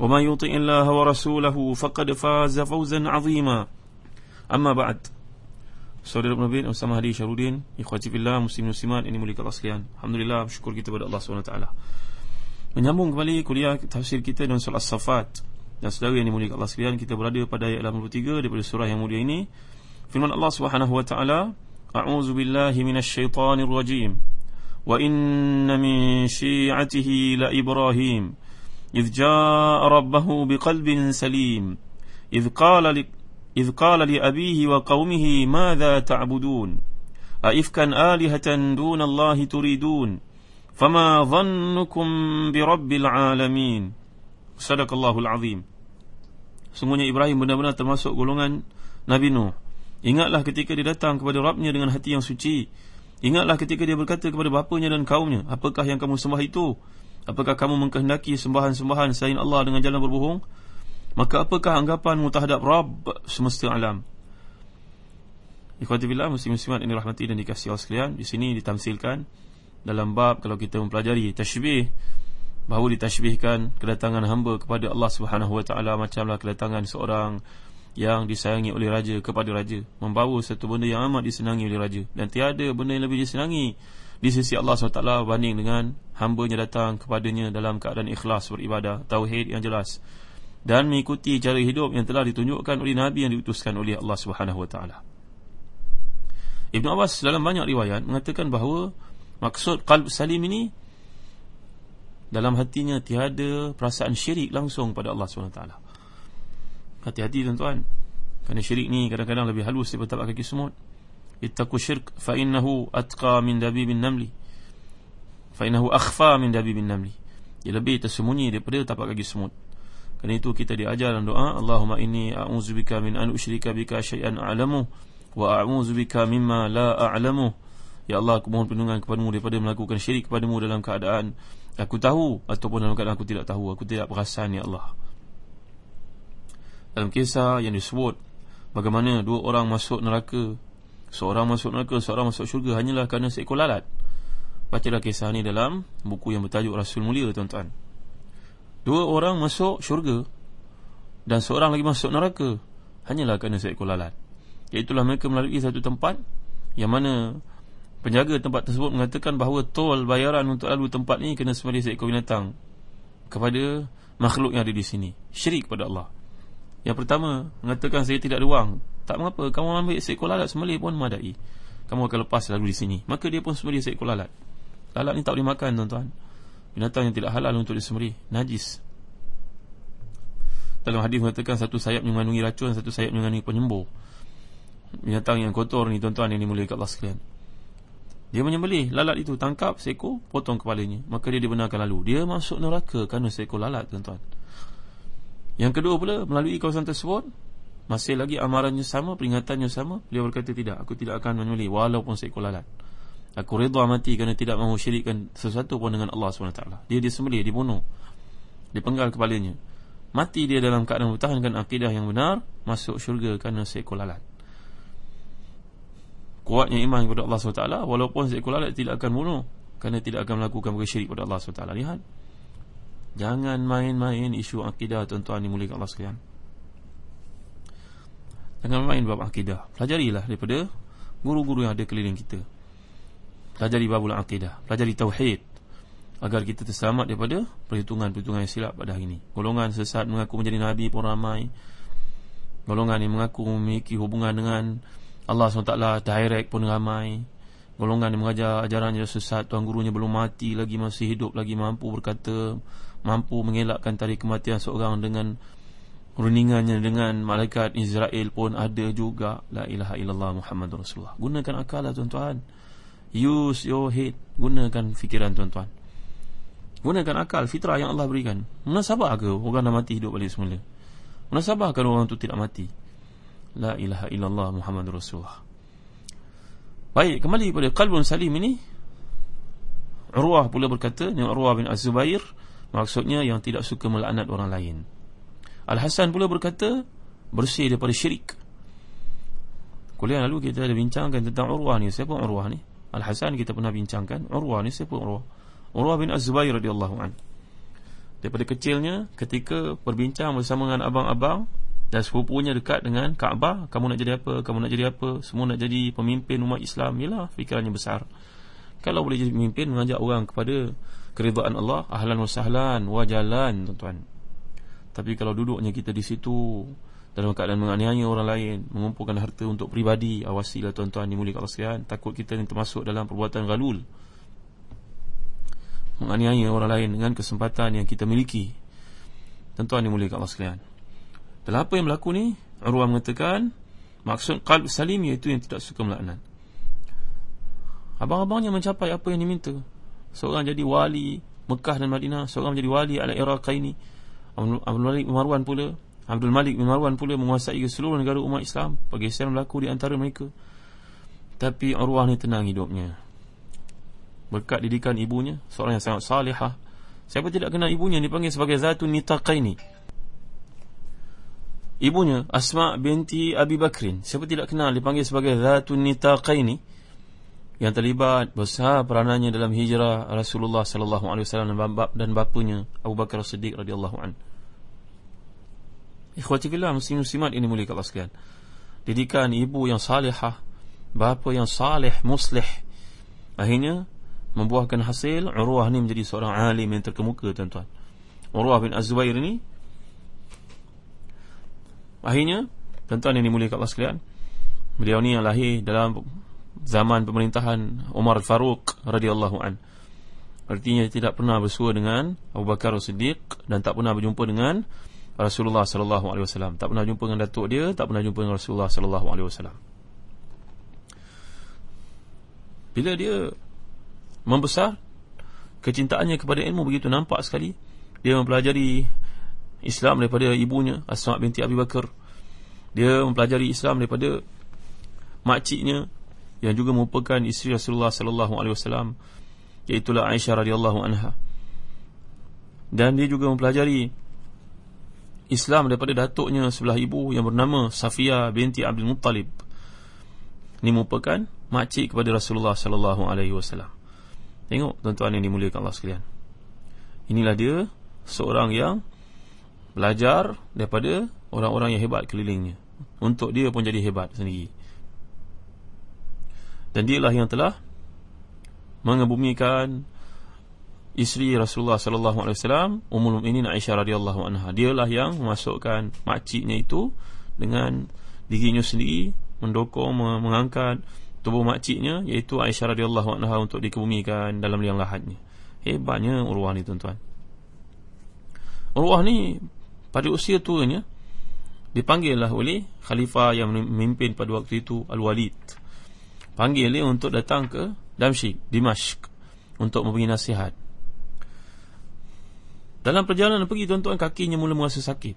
وما يطع الله ورسوله فقد فاز فوزا عظيما أما بعد Saudara Nabi bersama Hadi Syarudin Ikhwati Fillah Muslim Muslimat Ini mulia Allah sekalian Alhamdulillah Bersyukur kita kepada Allah SWT Menyambung kembali kuliah tafsir kita Dengan surah As-Safat Dan saudara yang dimulia Allah sekalian Kita berada pada ayat 83 Daripada surah yang mulia ini Firman Allah SWT A'udzu billahi minasy syaithanir rajim Wa inna min syi'atihi la Ibrahim إذ جاء ربه بقلب سليم إذ قال ل... إذ قال لأبيه وقومه ماذا تعبدون أئفكا آلهة دون الله تريدون فما ظنكم برب العالمين صدق الله العظيم Sungguhnya Ibrahim benar-benar termasuk golongan Nabi Nuh Ingatlah ketika dia datang kepada Rabbnya dengan hati yang suci Ingatlah ketika dia berkata kepada bapanya dan kaumnya Apakah yang kamu sembah itu? Apakah kamu mengkehendaki sembahan-sembahan selain Allah dengan jalan berbohong? Maka apakah anggapanmu terhadap Rabb semesta alam? Ikhwati billah muslim-muslimat ini rahmati dan dikasihi Allah sekalian Di sini ditamsilkan dalam bab kalau kita mempelajari tashbih Bahawa ditashbihkan kedatangan hamba kepada Allah subhanahu wa ta'ala Macamlah kedatangan seorang yang disayangi oleh raja kepada raja Membawa satu benda yang amat disenangi oleh raja Dan tiada benda yang lebih disenangi di sisi Allah SWT banding dengan hambanya datang kepadanya dalam keadaan ikhlas beribadah, tauhid yang jelas. Dan mengikuti cara hidup yang telah ditunjukkan oleh Nabi yang diutuskan oleh Allah SWT. Ibn Abbas dalam banyak riwayat mengatakan bahawa maksud qalb salim ini dalam hatinya tiada perasaan syirik langsung pada Allah SWT. Hati-hati tuan-tuan. Kerana syirik ni kadang-kadang lebih halus daripada tapak kaki semut اتقوا الشرك فإنه أتقى من دبيب النمل فإنه أخفى من دبيب النمل ia lebih tersembunyi daripada tapak kaki semut kerana itu kita diajar dalam doa Allahumma inni a'udzubika min an usyrika bika syai'an a'lamu wa a'udzubika mimma la a'lamu ya Allah aku mohon perlindungan kepadamu daripada melakukan syirik kepadamu dalam keadaan aku tahu ataupun dalam keadaan aku tidak tahu aku tidak perasan ya Allah dalam kisah yang disebut bagaimana dua orang masuk neraka Seorang masuk neraka, seorang masuk syurga Hanyalah kerana seekor lalat. Bacalah kisah ni dalam buku yang bertajuk Rasul Mulia tuan-tuan. Dua orang masuk syurga Dan seorang lagi masuk neraka Hanyalah kerana seekor lalat. Iaitulah mereka melalui satu tempat Yang mana Penjaga tempat tersebut mengatakan bahawa Tol bayaran untuk lalu tempat ni Kena sembari seekor binatang Kepada makhluk yang ada di sini. Syirik kepada Allah. Yang pertama Mengatakan saya tidak ada wang tak mengapa. Kamu ambil seekor lalat sembelih pun madai. Kamu akan lepas lalu di sini. Maka dia pun sembelih seekor lalat Lalat ni tak boleh makan tuan-tuan. Binatang yang tidak halal untuk disembelih. Najis. Dalam hadis mengatakan Satu sayap mengandungi racun Satu sayap mengandungi penyembuh Binatang yang kotor ni tuan-tuan Yang dimulai kat Allah sekalian. Dia menyembelih lalat itu. Tangkap seekor Potong kepalanya. Maka dia dibenarkan lalu. Dia masuk neraka Kerana seekor lalat tuan-tuan. Yang kedua pula melalui kawasan tersebut masih lagi amarannya sama, peringatannya sama? Beliau berkata tidak, aku tidak akan menyulih Walaupun seekor lalat. Aku redha mati kerana tidak mahu syirikkan Sesuatu pun dengan Allah SWT Dia disembelih, dibunuh Dipenggal kepalanya. Mati dia dalam keadaan bertahankan akidah yang benar Masuk syurga kerana seekor lalat. Kuatnya iman kepada Allah SWT Walaupun seekor lalat tidak akan bunuh Kerana tidak akan melakukan syirik kepada Allah SWT Lihat. Jangan main-main isu akidah tuan-tuan dimulikan Allah sekalian Jangan main bab akidah Pelajarilah daripada guru-guru yang ada keliling kita Pelajari babul akidah Pelajari tauhid agar kita terselamat daripada perhitungan-perhitungan yang silap pada hari ini. Golongan sesat mengaku menjadi nabi pun ramai. Golongan yang mengaku memiliki hubungan dengan Allah SWT direct pun ramai. Golongan yang mengajar ajaran yang sesat tuan gurunya belum mati lagi masih hidup lagi mampu berkata mampu mengelakkan tarik kematian seorang dengan runingannya dengan malaikat Israel pun ada juga la ilaha illallah Muhammadur Rasulullah. Gunakan akal lah tuan-tuan. Use your head. Gunakan fikiran tuan-tuan. Gunakan akal fitrah yang Allah berikan. Munasabah ke orang dah mati hidup balik semula? Munasabah kan orang tu tidak mati? La ilaha illallah Muhammad Rasulullah. Baik, kembali pada qalbun salim ini. Urwah pula berkata, ni Urwah bin Az-Zubair, maksudnya yang tidak suka melaknat orang lain. Al-Hasan pula berkata, bersih daripada syirik. Kuliah lalu kita ada bincangkan tentang Urwah ni. Siapa Urwah ni? Al-Hasan kita pernah bincangkan. Urwah ni siapa Urwah? Urwah bin Az-Zubair radhiyallahu an. Daripada kecilnya ketika berbincang bersama dengan abang-abang dan sepupunya dekat dengan Kaabah, kamu nak jadi apa? Kamu nak jadi apa? Semua nak jadi pemimpin umat Islam. Yalah, fikirannya besar. Kalau boleh jadi pemimpin mengajak orang kepada keridaan Allah, ahlan wa sahlan wa jalan, tuan-tuan. Tapi kalau duduknya kita di situ dalam keadaan menganiaya orang lain, mengumpulkan harta untuk pribadi, awasilah tuan-tuan dimuliakan Allah sekalian, takut kita ni termasuk dalam perbuatan galul menganiaya orang lain dengan kesempatan yang kita miliki. Tentuan dimuliakan Allah sekalian. Dalam apa yang berlaku ni, Urwah mengatakan maksud qalb salim iaitu yang tidak suka melaknat. Abang-abangnya mencapai apa yang diminta. Seorang jadi wali Mekah dan Madinah, seorang menjadi wali ala Iraq ini. Abdul Malik bin Marwan pula, Abdul Malik bin Marwan pula menguasai seluruh negara umat Islam. Pergeseran berlaku di antara mereka. Tapi Urwah ni tenang hidupnya berkat didikan ibunya seorang yang sangat salihah siapa tidak kenal ibunya dipanggil sebagai zatun nitaqaini ibunya Asma binti Abi Bakrin siapa tidak kenal dipanggil sebagai zatun nitaqaini yang terlibat besar peranannya dalam hijrah Rasulullah sallallahu alaihi wasallam dan bapanya Abu Bakar As-Siddiq radhiyallahu an. Ikhwati fillah muslim muslimat ini mulia Allah sekalian. Didikan ibu yang salihah, bapa yang salih, muslih. Akhirnya membuahkan hasil Urwah ni menjadi seorang alim yang terkemuka tuan-tuan Urwah bin Az-Zubair ni akhirnya tuan-tuan yang dimuliakan Allah sekalian beliau ni yang lahir dalam zaman pemerintahan Umar Faruq radhiyallahu an artinya tidak pernah bersua dengan Abu Bakar As-Siddiq dan tak pernah berjumpa dengan Rasulullah sallallahu alaihi wasallam. Tak pernah jumpa dengan datuk dia tak pernah jumpa dengan Rasulullah sallallahu alaihi wasallam. Bila dia membesar kecintaannya kepada ilmu begitu nampak sekali. Dia mempelajari Islam daripada ibunya Asma binti Abi Bakar. Dia mempelajari Islam daripada makciknya yang juga merupakan isteri Rasulullah sallallahu alaihi wasallam iaitu Aisyah radhiyallahu anha. Dan dia juga mempelajari Islam daripada datuknya sebelah ibu yang bernama Safiyah binti Abdul Muttalib. Ini merupakan makcik kepada Rasulullah sallallahu alaihi wasallam. Tengok tuan-tuan yang dimuliakan Allah sekalian. Inilah dia Seorang yang Belajar daripada Orang-orang yang hebat kelilingnya. Untuk dia pun jadi hebat sendiri. Dan dialah yang telah Mengebumikan Isteri Rasulullah sallallahu alaihi wasallam Ummul Mukminin Aisyah radhiyallahu anha dialah yang memasukkan makciknya itu dengan dirinya sendiri mendokong mengangkat tubuh makciknya iaitu Aisyah radhiyallahu anha untuk dikebumikan dalam liang lahatnya. Hebatnya Urwah ni tuan-tuan. Urwah ni pada usia tuanya dipanggillah oleh khalifah yang memimpin pada waktu itu Al-Walid. Panggil dia untuk datang ke Damsyik, Dimashq untuk memberi nasihat. Dalam perjalanan pergi tuan-tuan kakinya mula merasa sakit.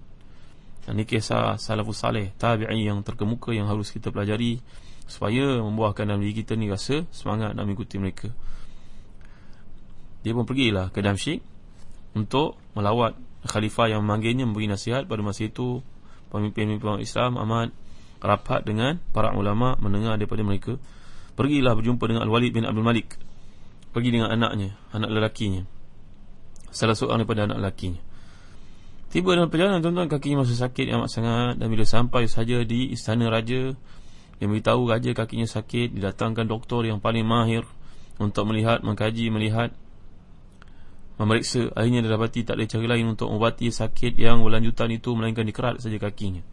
Dan ini kisah salafus salih, tabi'i yang terkemuka yang harus kita pelajari supaya membuahkan dalam diri kita ni rasa semangat nak mengikuti mereka. Dia pun pergilah ke Damsyik untuk melawat khalifah yang memanggilnya memberi nasihat. Pada masa itu pemimpin-pemimpin Islam amat rapat dengan para ulama mendengar daripada mereka. Pergilah berjumpa dengan Al-Walid bin Abdul Malik. Pergi dengan anaknya anak lelakinya salah seorang daripada anak lelakinya tiba dalam perjalanan tuan-tuan kakinya masih sakit amat sangat. Dan bila sampai saja di istana raja dia beritahu raja kakinya sakit Didatangkan doktor yang paling mahir Untuk melihat, mengkaji, melihat Memeriksa. Akhirnya dia dapati tak ada cara lain Untuk mengubati sakit yang berlanjutan itu Melainkan dikerat saja kakinya.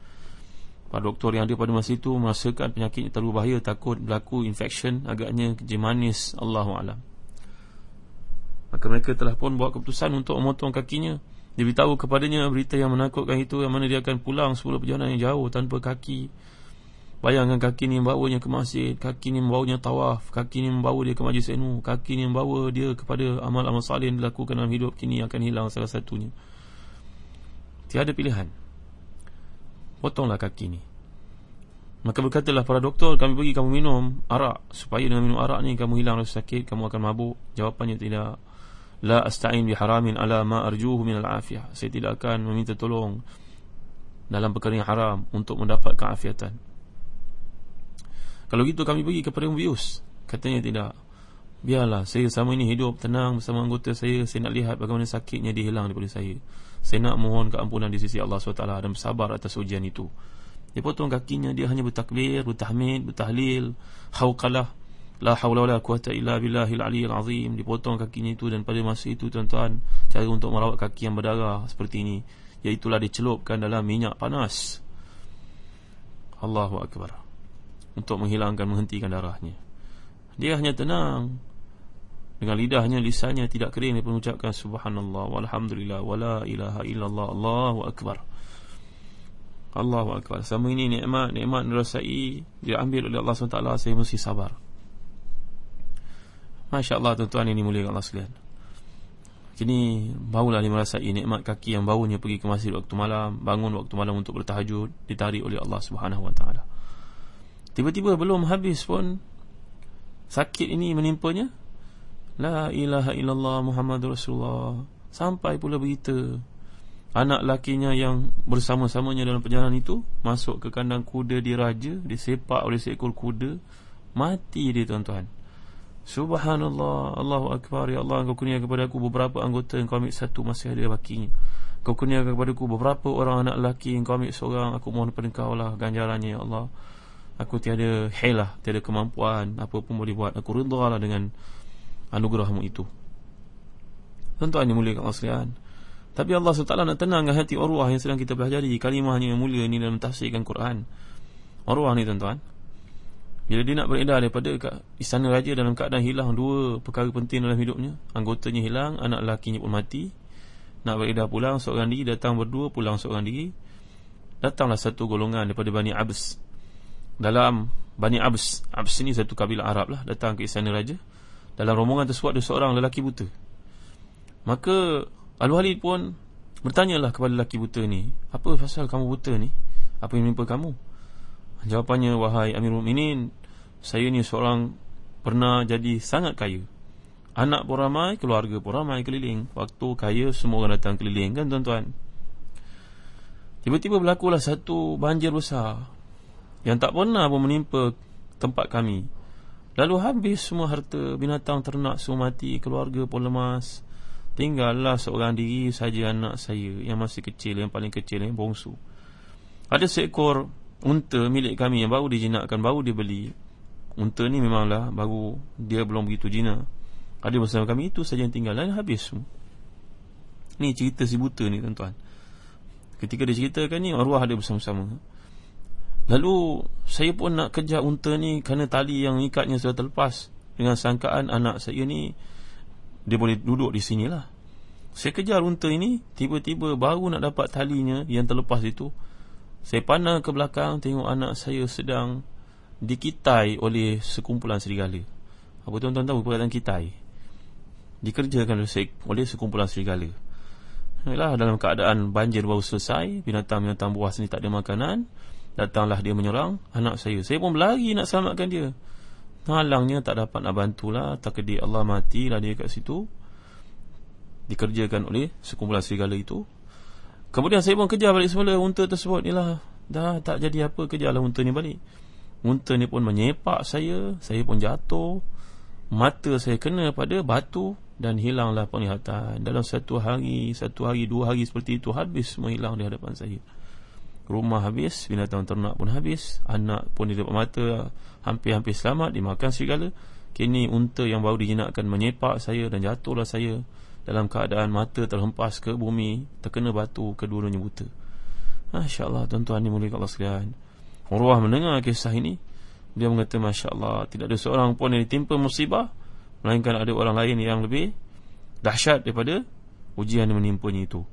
Para doktor yang ada pada masa itu Merasakan penyakitnya terlalu bahaya Takut berlaku infection Agaknya kejemanis Allahu'alam Maka mereka telah pun buat keputusan Untuk memotong kakinya. Dia beritahu kepadanya berita yang menakutkan itu Yang mana dia akan pulang 10 perjalanan yang jauh Tanpa kaki. Bayangkan kaki ni membawanya ke masjid Kaki ni membawanya tawaf Kaki ni membawa dia ke majlis ilmu Kaki ni membawa dia kepada amal-amal salih Yang dilakukan dalam hidup kini akan hilang salah satunya. Tiada pilihan. Potonglah kaki ni. Maka berkatalah para doktor Kami bagi kamu minum arak. Supaya dengan minum arak ni Kamu hilang rasa sakit Kamu akan mabuk. Jawapannya tidak La asta'in biharamin ala ma arjuhu minal afiyah Saya tidak akan meminta tolong Dalam perkara yang haram Untuk mendapatkan afiatan. Kalau gitu kami pergi kepada Mubius Katanya tidak. Biarlah saya sama ini hidup tenang bersama anggota saya. Saya nak lihat bagaimana sakitnya dia hilang daripada saya. Saya nak mohon keampunan di sisi Allah SWT Dan bersabar atas ujian itu. Dia potong kakinya Dia hanya bertakbir, bertahmid, bertahlil Hawqalah La hawla wa la quwata illa billahil aliyil azim Dia potong kakinya itu Dan pada masa itu tuan-tuan Cara untuk merawat kaki yang berdarah Seperti ini Iaitulah dicelupkan dalam minyak panas Allahu Akbar untuk menghilangkan menghentikan darahnya. Dia hanya tenang dengan lidahnya lisannya tidak kering dia mengucapkan subhanallah walhamdulillah wala ilaha illallah Allahu akbar. Allahu akbar. Sama ini nikmat nikmat dirasai dia ambil oleh Allah SWT saya mesti sabar. Masya-Allah tuan-tuan ini mulia Allah sekalian. Kini barulah dia merasai nikmat kaki yang baunya pergi ke masjid waktu malam, bangun waktu malam untuk bertahajud, ditarik oleh Allah Subhanahu taala. Tiba-tiba belum habis pun Sakit ini menimpanya La ilaha illallah Muhammad Rasulullah Sampai pula berita Anak lakinya yang bersama-samanya dalam perjalanan itu Masuk ke kandang kuda diraja Disepak oleh seekor kuda Mati dia tuan-tuan Subhanallah Allahu Akbar. Ya Allah Kau kurnia kepada aku beberapa anggota Yang kau ambil satu masih ada bakinya Kau kurnia kepada aku beberapa orang anak laki Yang kau ambil seorang Aku mohon kepada kau lah ganjarannya Ya Allah. Aku tiada helah Tiada kemampuan Apa pun boleh buat. Aku redha lah dengan Anugerahmu itu. Tentu hanya mulia Allah sekalian. Tapi Allah SWT nak tenangkan hati Urwah yang sedang kita pelajari Kalimahnya yang mulia ni dalam tafsirkan Quran. Urwah ni tuan-tuan Bila dia nak beredar daripada Istana Raja dalam keadaan hilang Dua perkara penting dalam hidupnya Anggotanya hilang Anak lakinya pun mati Nak beredar pulang seorang diri Datang berdua pulang seorang diri Datanglah satu golongan daripada Bani Abs. Dalam Bani Abs Abs ini satu kabilah Arab lah Datang ke istana raja. Dalam rombongan tersebut ada seorang lelaki buta. Maka Al-Walid pun Bertanyalah kepada lelaki buta ni Apa pasal kamu buta ni? Apa yang menimpa kamu? Jawapannya Wahai Amirul Minin Saya ni seorang Pernah jadi sangat kaya. Anak pun ramai Keluarga pun ramai keliling. Waktu kaya Semua orang datang keliling Kan tuan-tuan? Tiba-tiba berlakulah satu banjir besar yang tak pernah pun menimpa tempat kami. Lalu habis semua harta binatang ternak semua mati Keluarga pun lemas. Tinggallah seorang diri saja anak saya Yang masih kecil, yang paling kecil, yang bongsu. Ada seekor unta milik kami yang baru dijinakkan Baru dia beli Unta ni memanglah baru dia belum begitu jinak Ada bersama kami itu saja yang tinggal Lalu habis Ni cerita si buta ni tuan-tuan Ketika dia ceritakan ni Arwah ada bersama-sama Lalu saya pun nak kejar unta ni kerana tali yang ikatnya sudah terlepas dengan sangkaan anak saya ni dia boleh duduk di sini lah. Saya kejar unta ini tiba-tiba baru nak dapat talinya yang terlepas itu. Saya pandang ke belakang tengok anak saya sedang dikitai oleh sekumpulan serigala. Apa tuan-tuan tahu perkataan kitai? Dikerjakan oleh sekumpulan serigala. Yalah, dalam keadaan banjir baru selesai, binatang-binatang buas ni tak ada makanan. Datanglah dia menyerang anak saya Saya pun berlari nak selamatkan dia Halangnya tak dapat nak bantulah Takdir Allah matilah dia kat situ Dikerjakan oleh sekumpulan serigala itu Kemudian saya pun kejar balik semula Unta tersebut ni lah Dah tak jadi apa kejarlah unta ni balik Unta ni pun menyepak saya Saya pun jatuh. Mata saya kena pada batu Dan hilanglah penglihatan. Dalam satu hari Satu hari, dua hari seperti itu Habis semua hilang di hadapan saya. Rumah habis, binatang ternak pun habis Anak pun di depan mata Hampir-hampir selamat, dimakan segala. Kini unta yang baru dijinakkan menyepak saya Dan jatuhlah saya dalam keadaan mata terhempas ke bumi terkena batu kedua-duanya buta. Masya Allah tuan-tuan ni mulia Allah sekalian Urwah mendengar kisah ini Dia mengata Masya Allah Tidak ada seorang pun yang ditimpa musibah Melainkan ada orang lain yang lebih Dahsyat daripada Ujian yang menimpanya itu.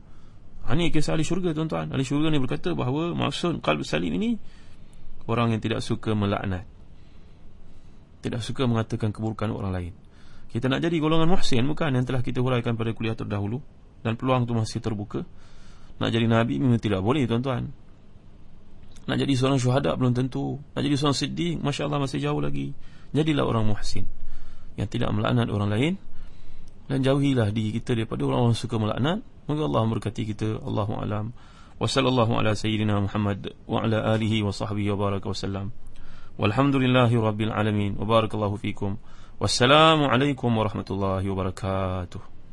Ini kisah ahli syurga tuan-tuan. Ahli syurga ni berkata bahawa Maksud kalb salim ini Orang yang tidak suka melaknat. Tidak suka mengatakan keburukan orang lain. Kita nak jadi golongan muhsin bukan? Yang telah kita huraikan pada kuliah terdahulu. Dan peluang itu masih terbuka. Nak jadi nabi memang tidak boleh tuan-tuan. Nak jadi seorang syuhada belum tentu. Nak jadi seorang siddiq Masya Allah masih jauh lagi. Jadilah orang muhsin Yang tidak melaknat orang lain. Dan jauhilah diri kita daripada orang-orang suka melaknat. Moga Allah berkati kita. Allahu'alam Wa sallallahu ala sayyidina Muhammad Wa ala alihi wa sahbihi wa baraka wa sallam. Walhamdulillahi rabbil alamin. Wa barakallahu fikum. Wassalamualaikum warahmatullahi wabarakatuh.